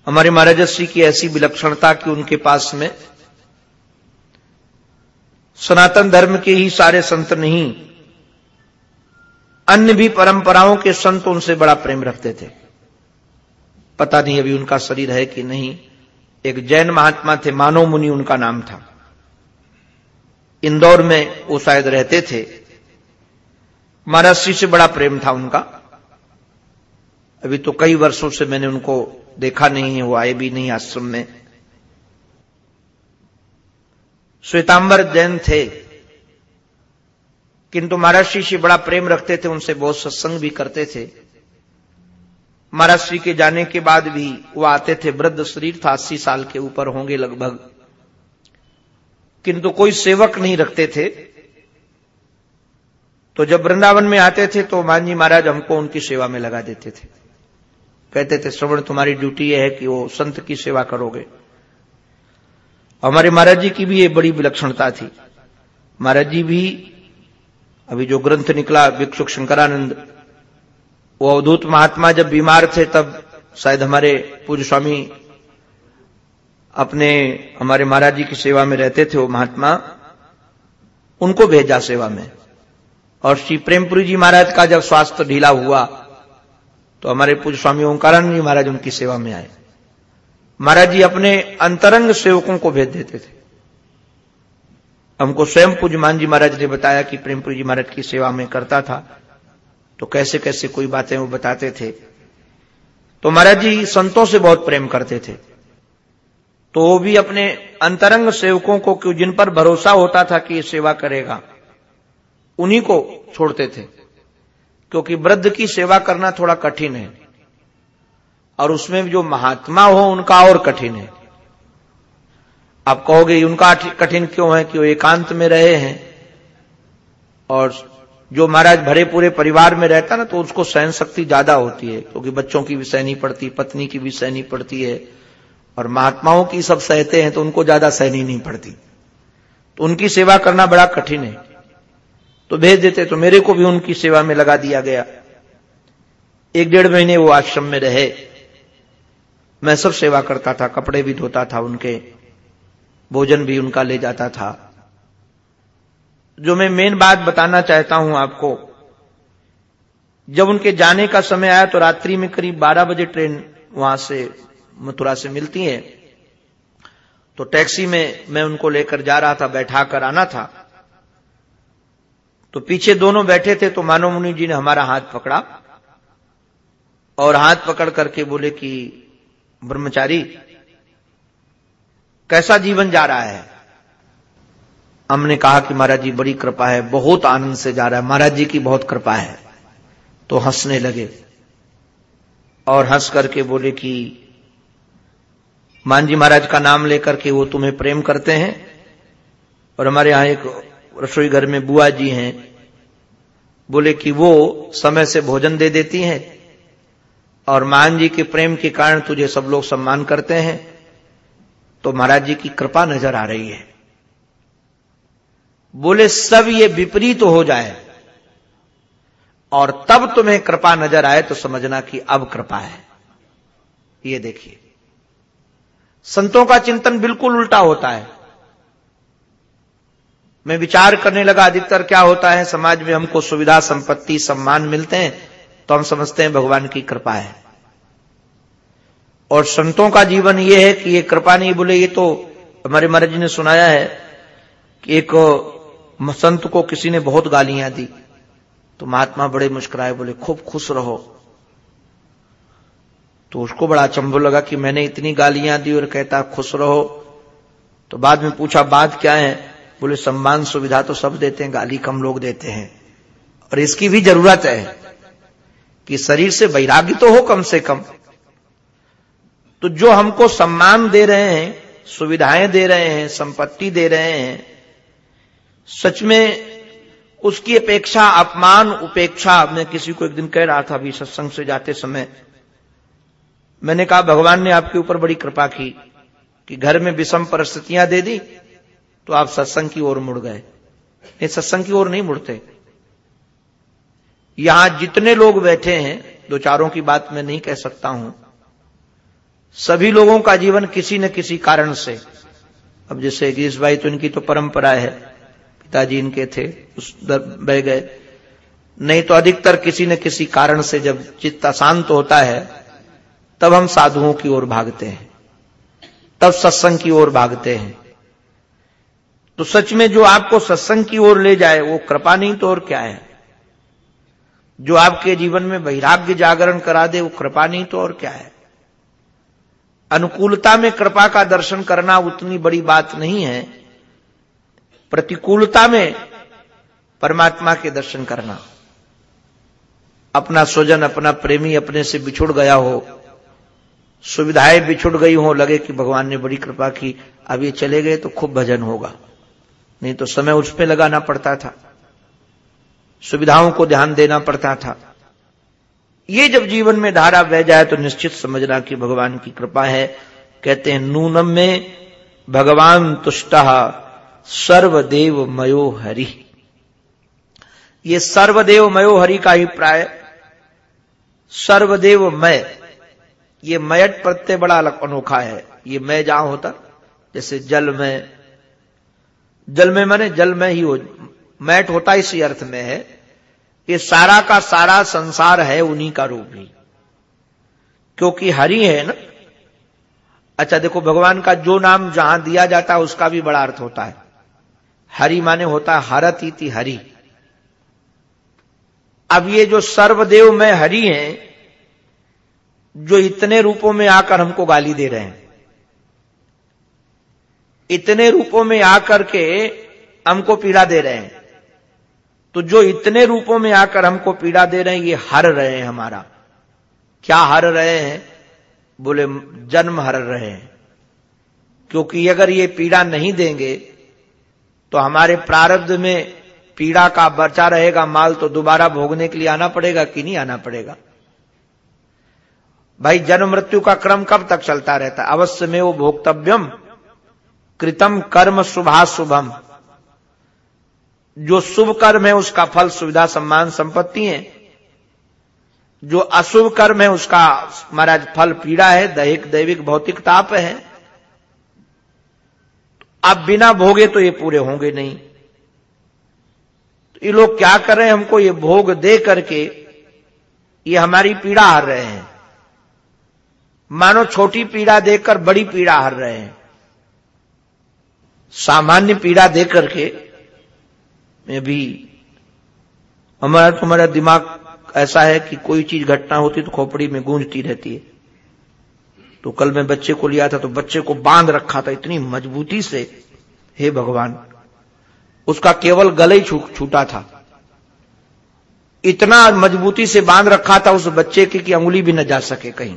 हमारे महाराजश्री की ऐसी विलक्षणता कि उनके पास में सनातन धर्म के ही सारे संत नहीं, अन्य भी परंपराओं के संत उनसे बड़ा प्रेम रखते थे। पता नहीं अभी उनका शरीर है कि नहीं। एक जैन महात्मा थे, मानव मुनि उनका नाम था। इंदौर में वो शायद रहते थे। महाराज श्री से बड़ा प्रेम था उनका। अभी तो कई वर्षों से मैंने उनको देखा नहीं है, वो आए भी नहीं आश्रम में। श्वेतांबर जैन थे, किंतु महाराष्ट्री से बड़ा प्रेम रखते थे, उनसे बहुत सत्संग भी करते थे। महाराष्ट्री के जाने के बाद भी वो आते थे, वृद्ध शरीर था, अस्सी साल के ऊपर होंगे लगभग। किंतु कोई सेवक नहीं रखते थे। तो जब वृंदावन में आते थे तो मान जी महाराज हमको उनकी सेवा में लगा देते थे। कहते थे, श्रवण, तुम्हारी ड्यूटी यह है कि वो संत की सेवा करोगे. हमारे महाराज जी की भी ये बड़ी विलक्षणता थी। महाराज जी भी, अभी जो ग्रंथ निकला, भिक्षुक शंकरानंद, वो अवधूत महात्मा जब बीमार थे, तब शायद हमारे पूज्य स्वामी अपने, हमारे महाराज जी की सेवा में रहते थे, वो महात्मा, उनको भेजा सेवा में। और श्री प्रेमपुरी जी महाराज का जब स्वास्थ्य ढीला हुआ तो हमारे पूज्य स्वामी ओंकारानंद जी महाराज उनकी सेवा में आए। महाराज जी अपने अंतरंग सेवकों को भेज देते थे। हमको स्वयं पूज्य मान जी महाराज ने बताया कि प्रेमपुरी जी महाराज की सेवा में करता था तो कैसे कैसे कोई बातें वो बताते थे। तो महाराज जी संतों से बहुत प्रेम करते थे। तो वो भी अपने अंतरंग सेवकों को जिन पर भरोसा होता था कि ये सेवा करेगा, उन्हीं को छोड़ते थे। क्योंकि वृद्ध की सेवा करना थोड़ा कठिन है। और उसमें जो महात्मा हो, उनका और कठिन है। आप कहोगे, उनका कठिन क्यों है कि वो एकांत में रहे हैं? और जो महाराज भरे पूरे परिवार में रहता ना तो उसको सहन शक्ति ज़्यादा होती है, क्योंकि बच्चों की भी सहनी पड़ती, पत्नी की भी सहनी पड़ती है। और महात्माओं की सब सहते हैं तो उनको ज़्यादा सहनी नहीं पड़ती। तो उनकी सेवा करना बड़ा कठिन है। तो भेज देते तो मेरे को भी उनकी सेवा में लगा दिया गया। एक डेढ़ महीने वो आश्रम में रहे। मैं सब सेवा करता था, कपड़े भी धोता था उनके, भोजन भी उनका ले जाता था। जो मैं मेन बात बताना चाहता हूँ आपको, जब उनके जाने का समय आया तो रात्रि में करीब 12 बजे ट्रेन वहाँ से, मथुरा से मिलती है। तो टैक्सी में मैं उनको लेकर जा रहा था बैठा कर आना था। तो पीछे दोनों बैठे थे तो मानव मुनि जी ने हमारा हाथ पकड़ा और हाथ पकड़ करके बोले कि, ब्रह्मचारी, कैसा जीवन जा रहा है? हमने कहा कि महाराज जी, बड़ी कृपा है, बहुत आनंद से जा रहा है, महाराज जी की बहुत कृपा है। तो हंसने लगे और हंस करके बोले कि, मान जी महाराज का नाम लेकर के वो तुम्हें प्रेम करते हैं और हमारे यहाँ एक रसोई घर में बुआ जी हैं, बोले कि वो समय से भोजन दे देती हैं और मान जी के प्रेम के कारण तुझे सब लोग सम्मान करते हैं तो महाराज जी की कृपा नज़र आ रही है। बोले, सब ये विपरीत हो जाए और तब तुम्हें कृपा नज़र आए तो समझना कि अब कृपा है। ये देखिए, संतों का चिंतन बिल्कुल उल्टा होता है। मैं विचार करने लगा, अधिकतर क्या होता है, समाज में हमको सुविधा, संपत्ति, सम्मान मिलते हैं तो हम समझते हैं भगवान की कृपा है। और संतों का जीवन यह है कि ये कृपा नहीं बोले ये तो हमारे महाराज जी ने सुनाया है कि एक संत को किसी ने बहुत गालियाँ दी तो महात्मा बड़े मुस्कुराए, बोले, खूब खुश रहो। तो उसको बड़ा अचंभो लगा कि मैंने इतनी गालियाँ दी और कहता, खुश रहो। तो बाद में पूछा, बात क्या है? बोले, सम्मान सुविधा तो सब देते हैं, गाली कम लोग देते हैं। और इसकी भी ज़रूरत है कि शरीर से वैराग्य तो हो कम से कम। तो जो हमको सम्मान दे रहे हैं, सुविधाएँ दे रहे हैं, संपत्ति दे रहे हैं, सच में उसकी अपेक्षा, अपमान, उपेक्षा, मैं किसी को एक दिन कह रहा था, अभी सत्संग से जाते समय, मैंने कहा, भगवान ने आपके ऊपर बड़ी कृपा की कि घर में विषम परिस्थितियाँ दे दी तो आप सत्संग की ओर मुड़ गए। ये सत्संग की ओर नहीं मुड़ते। यहाँ जितने लोग बैठे हैं, दो चारों की बात मैं नहीं कह सकता हूँ, सभी लोगों का जीवन किसी न किसी कारण से। अब जैसे गिरीश भाई तो इनकी तो परंपरा है, पिताजी इनके थे, उस दर बह गए। नहीं तो अधिकतर किसी न किसी कारण से जब चित्त अशांत होता है, तब हम साधुओं की ओर भागते हैं, तब सत्संग की ओर भागते हैं। तो सच में जो आपको सत्संग की ओर ले जाए, वो कृपा नहीं तो और क्या है? जो आपके जीवन में वैराग्य जागरण करा दे, वो कृपा नहीं तो और क्या है? अनुकूलता में कृपा का दर्शन करना उतनी बड़ी बात नहीं है। प्रतिकूलता में परमात्मा के दर्शन करना। अपना स्वजन, अपना प्रेमी अपने से बिछुड़ गया हो, सुविधाएँ बिछुड़ गई हो, लगे कि भगवान ने बड़ी कृपा की, अब ये चले गए तो खूब भजन होगा। नहीं तो समय उस पर लगाना पड़ता था। सुविधाओं को ध्यान देना पड़ता था। ये जब जीवन में धारा बह जाए तो निश्चित समझना कि भगवान की कृपा है। कहते हैं, नूनम में भगवान तुष्ट सर्वदेव मयो हरि। ये सर्वदेव मयो हरि का अभिप्राय सर्वदेव मय, ये मयट प्रत्यय बड़ा अनोखा है। ये मैं जहाँ होता, जैसे जल में जल में माने जल में ही हो मैट होता इसी अर्थ में है ये सारा का सारा संसार है, उन्हीं का रूप ही। क्योंकि हरि है ना? अच्छा देखो, भगवान का जो नाम जहाँ दिया जाता है, उसका भी बड़ा अर्थ होता है। हरि माने होता है, हरत इति हरि। अब ये जो सर्वदेव में हरि हैं, जो इतने रूपों में आकर हमको गाली दे रहे हैं इतने रूपों में आकर के हमको पीड़ा दे रहे हैं। तो जो इतने रूपों में आकर हमको पीड़ा दे रहे हैं, ये हर रहे हैं हमारा। क्या हर रहे हैं? बोले, जन्म हर रहे हैं। क्योंकि अगर ये पीड़ा नहीं देंगे तो हमारे प्रारब्ध में पीड़ा का बचा रहेगा, माल तो दोबारा भोगने के लिए आना पड़ेगा कि नहीं आना पड़ेगा? भाई, जन्म मृत्यु का क्रम कब तक चलता रहता? अवश्य में वो भोक्तव्यम कृतम कर्म शुभा शुभम जो शुभ कर्म है उसका फल, सुविधा, सम्मान, संपत्ति है। जो अशुभ कर्म है उसका, महाराज, फल, पीड़ा है, दैहिक, दैविक, भौतिक ताप है। अब बिना भोगे तो ये पूरे होंगे नहीं। तो ये लोग क्या कर रहे हैं हमको ये भोग दे करके, ये हमारी पीड़ा हार रहे हैं। मानो छोटी पीड़ा देकर बड़ी पीड़ा हर रहे हैं। सामान्य पीड़ा दे करके में भी, हमारा तुम्हारा दिमाग ऐसा है कि कोई चीज़ घटना होती तो खोपड़ी में गूंजती रहती है। तो कल मैं बच्चे को लिया था तो बच्चे को बाँध रखा था इतनी मजबूती से, हे भगवान, उसका केवल गले ही छूटा था। इतना मजबूती से बाँध रखा था उस बच्चे की कि अंगुली भी न जा सके कहीं।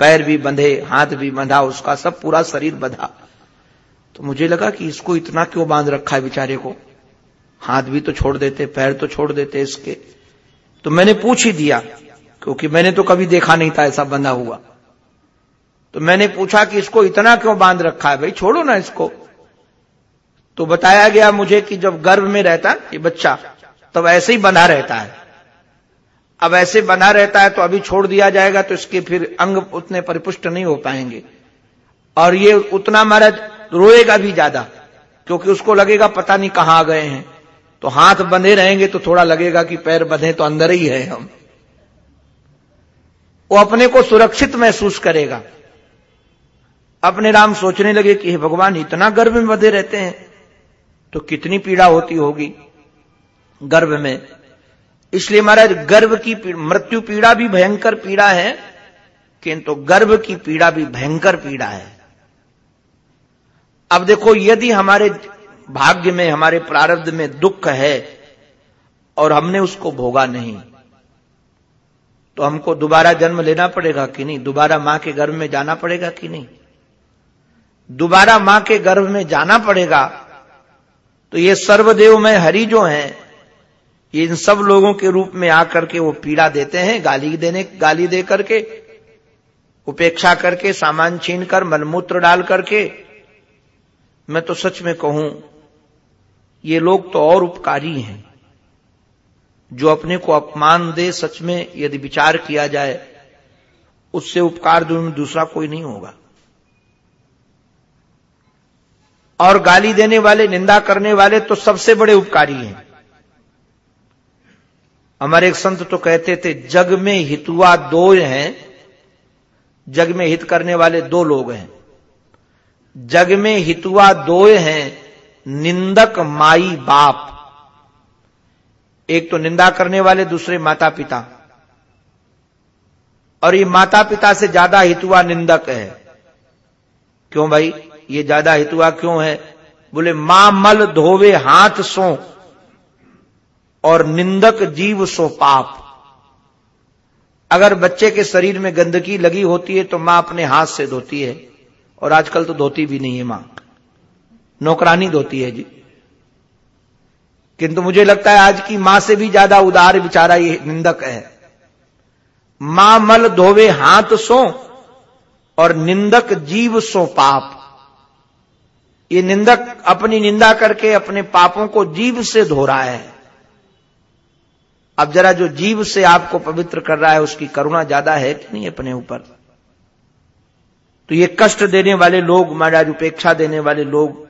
पैर भी बंधे, हाथ भी बंधा, उसका सब पूरा शरीर बंधा। तो मुझे लगा कि इसको इतना क्यों बाँध रखा है बेचारे को? हाथ भी तो छोड़ देते, पैर तो छोड़ देते इसके। तो मैंने पूछ ही दिया, क्योंकि मैंने तो कभी देखा नहीं था ऐसा बंधा हुआ। तो मैंने पूछा कि इसको इतना क्यों बाँध रखा है? भाई, छोड़ो ना इसको। तो बताया गया मुझे कि जब गर्भ में रहता ये बच्चा, तब ऐसे ही बंधा रहता है। अब ऐसे बना रहता है तो अभी छोड़ दिया जाएगा तो इसके फिर अंग उतने परिपुष्ट नहीं हो पाएँगे। और ये उतना महाराज रोएगा भी ज़्यादा, क्योंकि उसको लगेगा पता नहीं कहाँ आ गए हैं। तो हाथ बंधे रहेंगे तो थोड़ा लगेगा कि पैर बंधे तो अंदर ही है हम। वो अपने को सुरक्षित महसूस करेगा। अपने राम सोचने लगे कि हे भगवान, इतना गर्भ में बंधे रहते हैं तो कितनी पीड़ा होती होगी गर्भ में। इसलिए महाराज, गर्भ की मृत्यु पीड़ा भी भयंकर पीड़ा है, किंतु गर्भ की पीड़ा भी भयंकर पीड़ा है। अब देखो, यदि हमारे भाग्य में, हमारे प्रारब्ध में दुख है और हमने उसको भोगा नहीं तो हमको दोबारा जन्म लेना पड़ेगा कि नहीं? दोबारा माँ के गर्भ में जाना पड़ेगा कि नहीं? दोबारा माँ के गर्भ में जाना पड़ेगा? तो ये सर्वदेव में हरि जो हैं, ये इन सब लोगों के रूप में आकर के वो पीड़ा देते हैं, गाली देने, गाली दे करके, उपेक्षा करके, सामान छीन कर मलमूत्र डाल करके मैं तो सच में कहूँ, ये लोग तो और उपकारी हैं, जो अपने को अपमान दे सच में यदि विचार किया जाए, उससे उपकार दूसरा कोई नहीं होगा। और गाली देने वाले, निंदा करने वाले तो सबसे बड़े उपकारी हैं। हमारे एक संत तो कहते थे, जग में हितुआ दो हैं, जग में हित करने वाले दो लोग हैं। जग में हितुआ दो हैं, निंदक माई बाप। एक तो निंदा करने वाले, दूसरे माता पिता और ये माता पिता से ज़्यादा हितुआ निंदक है। क्यों भाई? ये ज़्यादा हितुआ क्यों है? बोले, माँ मल धोवे हाथ सो, और निंदक जीव सो पाप। अगर बच्चे के शरीर में गंदगी लगी होती है तो माँ अपने हाथ से धोती है। और आजकल तो धोती भी नहीं है माँ नौकरानी धोती है जी। किंतु मुझे लगता है आज की माँ से भी ज़्यादा उदार बिचारा ये निंदक है। माँ मल धोवे हाथ सो और निंदक जीव सो पाप। ये निंदक अपनी निंदा करके अपने पापों को जीव से धो रहा है। अब जरा जो जीव से आपको पवित्र कर रहा है उसकी करुणा ज़्यादा है कि नहीं अपने ऊपर? तो ये कष्ट देने वाले लोग, महाराज, उपेक्षा देने वाले लोग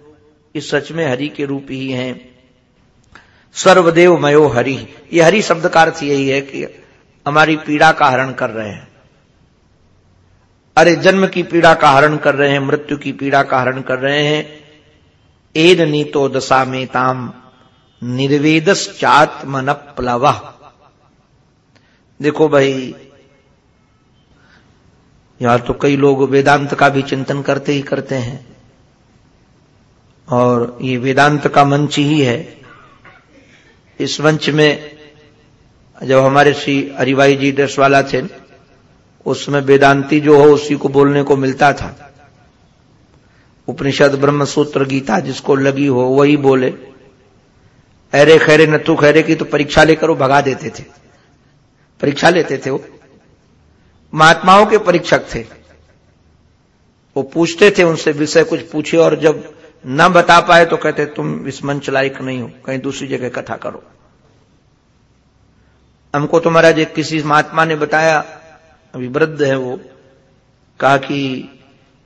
इस सच में हरि के रूप ही हैं। सर्वदेव मयो हरि। ये हरि शब्द का अर्थ यही है कि हमारी पीड़ा का हरण कर रहे हैं। अरे, जन्म की पीड़ा का हरण कर रहे हैं, मृत्यु की पीड़ा का हरण कर रहे हैं। एद नीतो दशा में ताम निर्वेदस चात्मन प्लव देखो भाई यहाँ तो कई लोग वेदांत का भी चिंतन करते ही करते हैं। और ये वेदांत का मंच ही है। इस मंच में जब हमारे श्री हरिभाई जी वाला थे, उसमें वेदांती जो हो उसी को बोलने को मिलता था। उपनिषद ब्रह्म सूत्र गीता जिसको लगी हो वही बोले। अरे खैरे नथु खैरे की तो परीक्षा लेकर वो भगा देते थे। परीक्षा लेते थे वो। महात्माओं के परीक्षक थे। वो पूछते थे उनसे, विषय कुछ पूछे और जब न बता पाए तो कहते, तुम इस मंच लायक नहीं हो, कहीं दूसरी जगह कथा करो। हमको तो महाराज एक किसी महात्मा ने बताया, अभी वृद्ध है वो, कहा कि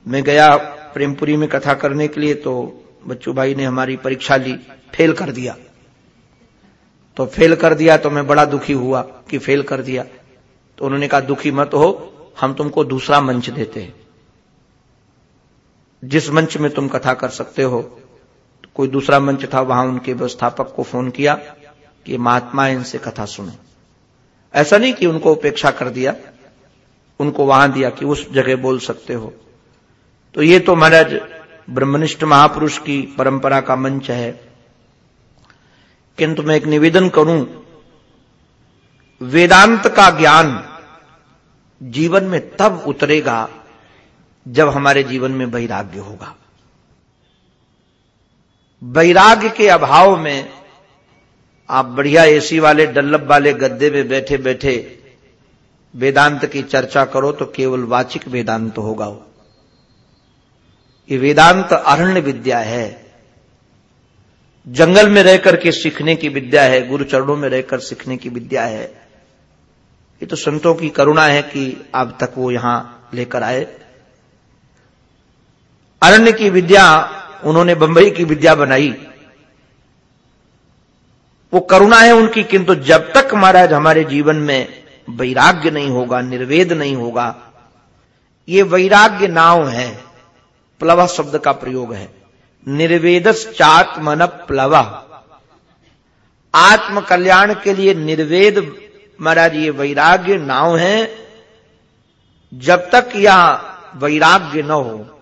मैं गया प्रेमपुरी में कथा करने के लिए तो बच्चू भाई ने हमारी परीक्षा ली, फेल कर दिया। तो फेल कर दिया तो मैं बड़ा दुखी हुआ कि फेल कर दिया। तो उन्होंने कहा, दुखी मत हो, हम तुमको दूसरा मंच देते हैं। जिस मंच में तुम कथा कर सकते हो तो कोई दूसरा मंच था, वहाँ उनके व्यवस्थापक को फ़ोन किया कि महात्मा इनसे कथा सुने। ऐसा नहीं कि उनको उपेक्षा कर दिया, उनको वहाँ दिया कि उस जगह बोल सकते हो। तो ये तो महाराज ब्रह्मनिष्ठ महापुरुष की परंपरा का मंच है। किंतु मैं एक निवेदन करूँ, वेदांत का ज्ञान जीवन में तब उतरेगा जब हमारे जीवन में वैराग्य होगा। वैराग्य के अभाव में आप बढ़िया एसी वाले, डल्लब वाले गद्दे में बैठे बैठे वेदांत की चर्चा करो तो केवल वाचिक वेदांत होगा वो। ये वेदांत अरण्य विद्या है। जंगल में रहकर के सीखने की विद्या है गुरु चरणों में रहकर सीखने की विद्या है। ये तो संतों की करुणा है कि अब तक वो यहाँ लेकर आए। अरण्य की विद्या, उन्होंने बंबई की विद्या बनाई। वो करुणा है उनकी, किंतु जब तक महाराज हमारे जीवन में वैराग्य नहीं होगा, निर्वेद नहीं होगा, ये वैराग्य नाव है, प्लव शब्द का प्रयोग है। निर्वेदस चात्मन प्लव। आत्म कल्याण के लिए निर्वेद महाराज, ये वैराग्य नाव है। जब तक यह वैराग्य न हो,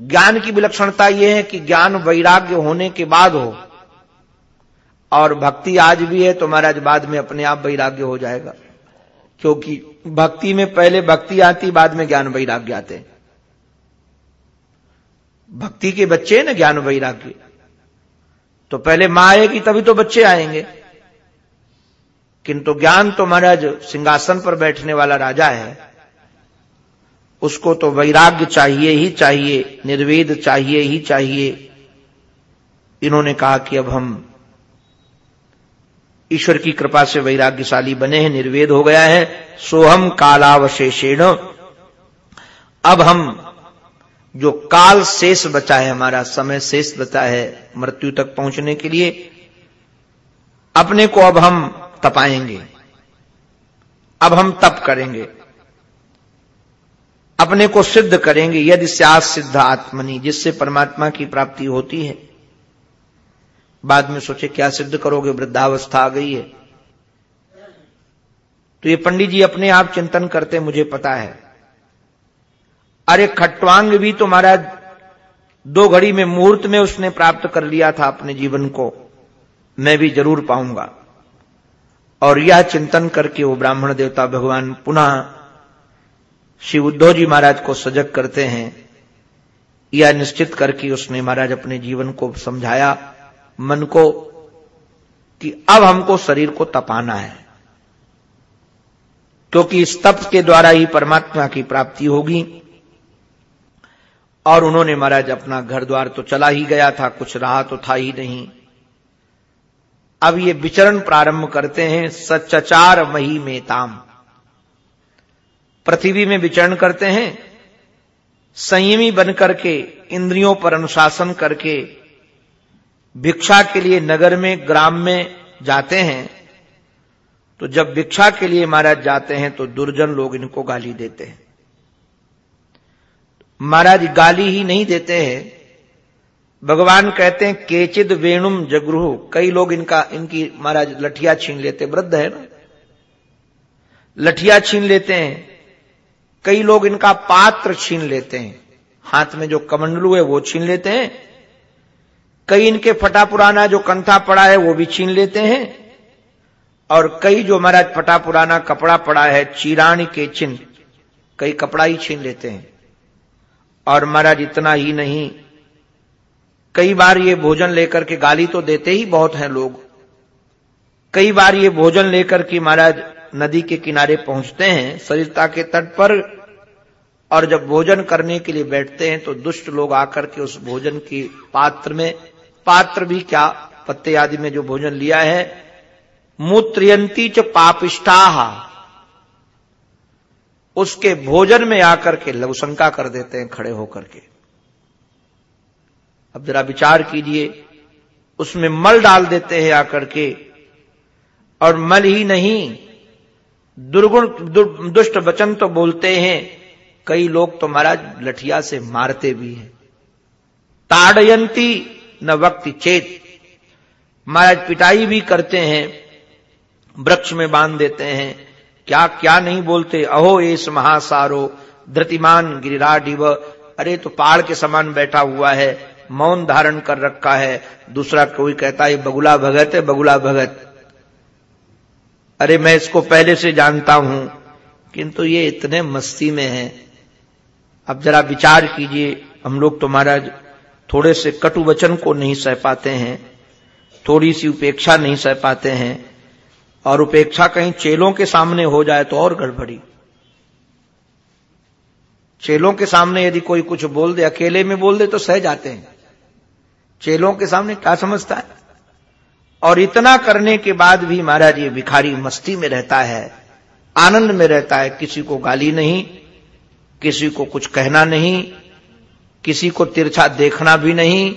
ज्ञान की विलक्षणता यह है कि ज्ञान वैराग्य होने के बाद हो, और भक्ति आज भी है तो महाराज, बाद में अपने आप वैराग्य हो जाएगा। क्योंकि भक्ति में पहले भक्ति आती, बाद में ज्ञान वैराग्य आते हैं। भक्ति के बच्चे हैं ना ज्ञान वैराग्य। तो पहले माँ आएगी, तभी तो बच्चे आएँगे। किंतु ज्ञान तो महाराज सिंहासन पर बैठने वाला राजा है। उसको तो वैराग्य चाहिए ही चाहिए, निर्वेद चाहिए ही चाहिए। इन्होंने कहा कि अब हम ईश्वर की कृपा से वैराग्यशाली बने हैं, निर्वेद हो गया है, सोहम कालावशेषेण। अब हम जो काल शेष बचा है, हमारा समय शेष बचा है मृत्यु तक पहुँचने के लिए, अपने को अब हम तपाएँगे। अब हम तप करेंगे। अपने को सिद्ध करेंगे, यदि स्यास सिद्ध आत्मनि, जिससे परमात्मा की प्राप्ति होती है। बाद में सोचे, क्या सिद्ध करोगे? वृद्धावस्था आ गई है। तो ये पंडित जी अपने आप चिंतन करते, मुझे पता है। अरे, खट्वांग भी तो महाराज, दो घड़ी में मुहूर्त में उसने प्राप्त कर लिया था अपने जीवन को। मैं भी ज़रूर पाऊँगा। और यह चिंतन करके वो ब्राह्मण देवता भगवान पुनः श्री उद्धव जी महाराज को सजग करते हैं यह निश्चित करके उसने महाराज अपने जीवन को समझाया, मन को, कि अब हमको शरीर को तपाना है। क्योंकि इस तप के द्वारा ही परमात्मा की प्राप्ति होगी, और उन्होंने महाराज अपना घर द्वार तो चला ही गया था, कुछ रहा तो था ही नहीं। अब ये विचरण प्रारंभ करते हैं सचचार मही मेताम पृथ्वी में विचरण करते हैं, संयमी बनकर के, इंद्रियों पर अनुशासन करके, भिक्षा के लिए नगर में, ग्राम में जाते हैं तो जब भिक्षा के लिए महाराज जाते हैं तो दुर्जन लोग इनको गाली देते हैं। महाराज गाली ही नहीं देते हैं भगवान कहते हैं, केचिद वेणुम जगृह। कई लोग इनका, इनकी महाराज लठिया छीन लेते वृद्ध है ना? लठिया छीन लेते हैं, कई लोग इनका पात्र छीन लेते हैं। हाथ में जो कमंडलू है, वो छीन लेते हैं। कई इनके फटा पुराना जो कंथा पड़ा है, वो भी छीन लेते हैं। और कई जो महाराज फटा पुराना कपड़ा पड़ा है, चीराणी के चिन्ह, कई कपड़ा ही छीन लेते हैं। और महाराज इतना ही नहीं कई बार ये भोजन लेकर के गाली तो देते ही बहुत हैं लोग। कई बार ये भोजन लेकर के महाराज नदी के किनारे पहुँचते हैं, सरिता के तट पर, और जब भोजन करने के लिए बैठते हैं तो दुष्ट लोग आकर के उस भोजन की पात्र में, पात्र भी क्या पत्ते आदि में जो भोजन लिया है, मूत्रयंती च पापिष्ठा उसके भोजन में आकर के लघुशंका कर देते हैं, खड़े होकर के। अब जरा विचार कीजिए उसमें मल डाल देते हैं आकर के और मल ही नहीं दुर्गुण दु, दुष्ट वचन तो बोलते हैं कई लोग तो महाराज लठिया से मारते भी हैं। ताड़यंती न वक्ति चेत। महाराज पिटाई भी करते हैं वृक्ष में बाँध देते हैं क्या क्या नहीं बोलते अहो एस महासारो धृतिमान गिरिराडिव अरे तो पहाड़ के समान बैठा हुआ है मौन धारण कर रखा है। दूसरा कोई कहता है, बगुला भगत है, बगुला भगत। अरे मैं इसको पहले से जानता हूँ, किंतु ये इतने मस्ती में है। अब जरा विचार कीजिए, हम लोग तो महाराज थोड़े से कटु वचन को नहीं सह पाते हैं, थोड़ी सी उपेक्षा नहीं सह पाते हैं, और उपेक्षा कहीं चेलों के सामने हो जाए तो और गड़बड़ी। चेलों के सामने यदि कोई कुछ बोल दे, अकेले में बोल दे तो सह जाते हैं। चेलों के सामने क्या समझता है? और इतना करने के बाद भी महाराज ये भिखारी मस्ती में रहता है, आनंद में रहता है, किसी को गाली नहीं, किसी को कुछ कहना नहीं, किसी को तिरछा देखना भी नहीं।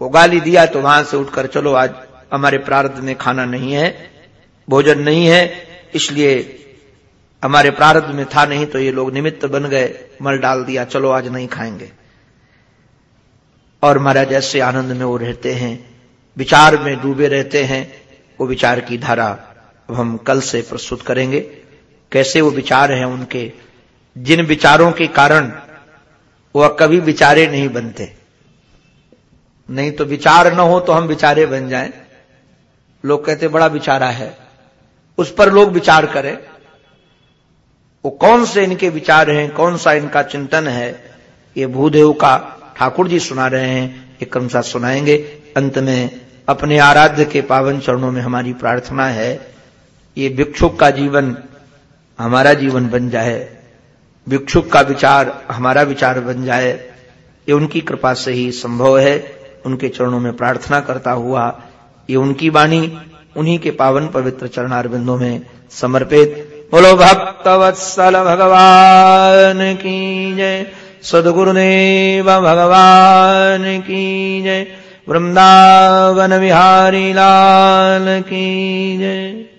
वो गाली दिया तो वहाँ से उठकर, चलो आज हमारे प्रारब्ध में खाना नहीं है, भोजन नहीं है, इसलिए हमारे प्रारब्ध में था नहीं तो ये लोग निमित्त बन गए, मल डाल दिया, चलो आज नहीं खाएँगे। और महाराज ऐसे आनंद में वो रहते हैं, विचार में डूबे रहते हैं, वो विचार की धारा अब हम कल से प्रस्तुत करेंगे। कैसे वो विचार हैं उनके? जिन विचारों के कारण वह कभी विचारे नहीं बनते। नहीं तो विचार न हो तो हम विचारे बन जाएँ। लोग कहते बड़ा विचारा है। उस पर लोग विचार करें। वो कौन से इनके विचार हैं? कौन सा इनका चिंतन है? ये भूदेव का ठाकुर जी सुना रहे हैं, एक क्रमशः सुनाएँगे। अंत में, अपने आराध्य के पावन चरणों में हमारी प्रार्थना है, ये भिक्षुक का जीवन, हमारा जीवन बन जाए। भिक्षुक का विचार, हमारा विचार बन जाए। ये उनकी कृपा से ही संभव है। उनके चरणों में प्रार्थना करता हुआ, ये उनकी वाणी, उन्हीं के पावन पवित्र चरणारविंदों में समर्पित। बोलो भक्त वत्सल भगवान की जय। सदगुरुदेव भगवान की जय। वृंदावन विहारी लाल की जय।